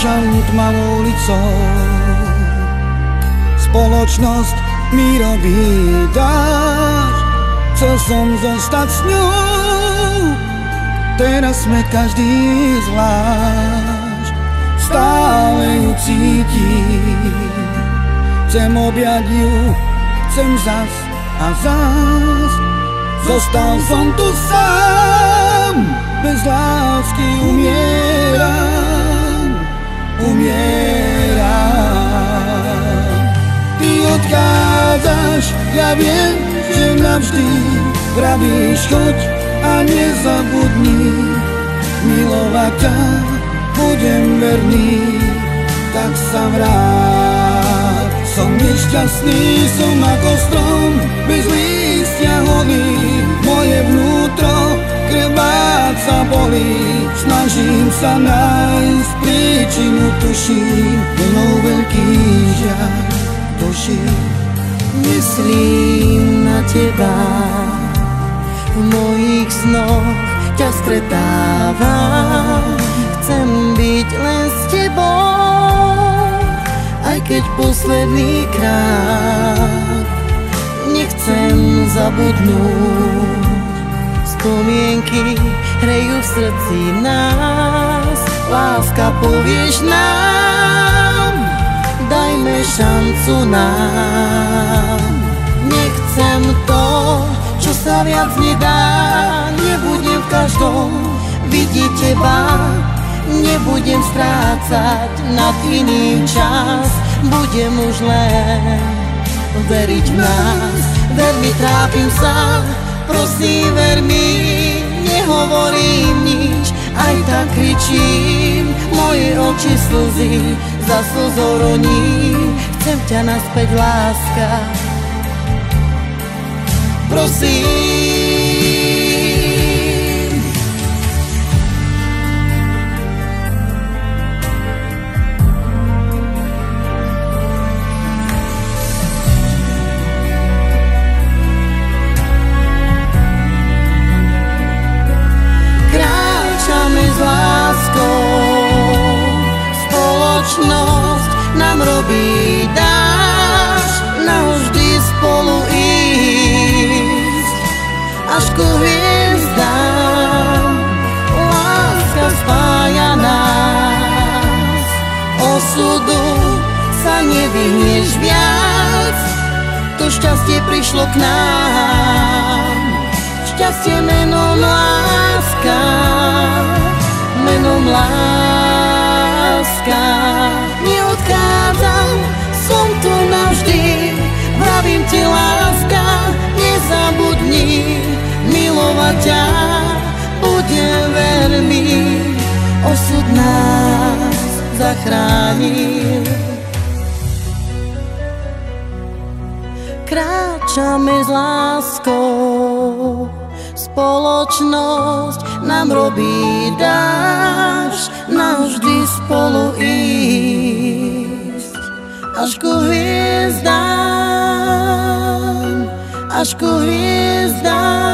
tmavou ulicou. Spoločnosť mi robí dáš, chcel som zostať s ňou. Teraz sme každý zvlášť, stále ju cítim. Chcem objať ju, chcem zas a zas. Zostal som tu sám, bez lásky umieram, ja viem, že navždy pravíš choď a nezabudni. Milovať ťa budem verný, tak sa vráť. Som nešťastný, som ako strom, bez lístia holý, moje vnútro krváca bolí. Snažím sa nájsť príčinu, tuším, plnou veľký žiaľ duši. Myslím na teba, v mojich snoch ťa stretávam. Chcem byť len s tebou, aj keď posledný krát nechcem zabudnúť. Spomienky hrejú v srdci nás, láska povieš nám, dajme šancu nám. Viac nedá, nebudem v každom. Vidieť teba, nebudem strácať nad iným čas, budem už len veriť v nás. Ver mi, trápim sa, prosím, ver mi, nehovorím nič, aj tak kričím, moje oči slzy za slzou chcem ťa naspäť, láska. Prosím, osudu sa nevyhnieš viac, to šťastie prišlo k nám. Šťastie menom láska, menom láska. Zachránil. Kráčame s láskou, spoločnosť nám robí dáš, navždy spolu ísť. Až ku hviezdám, až ku hviezdám.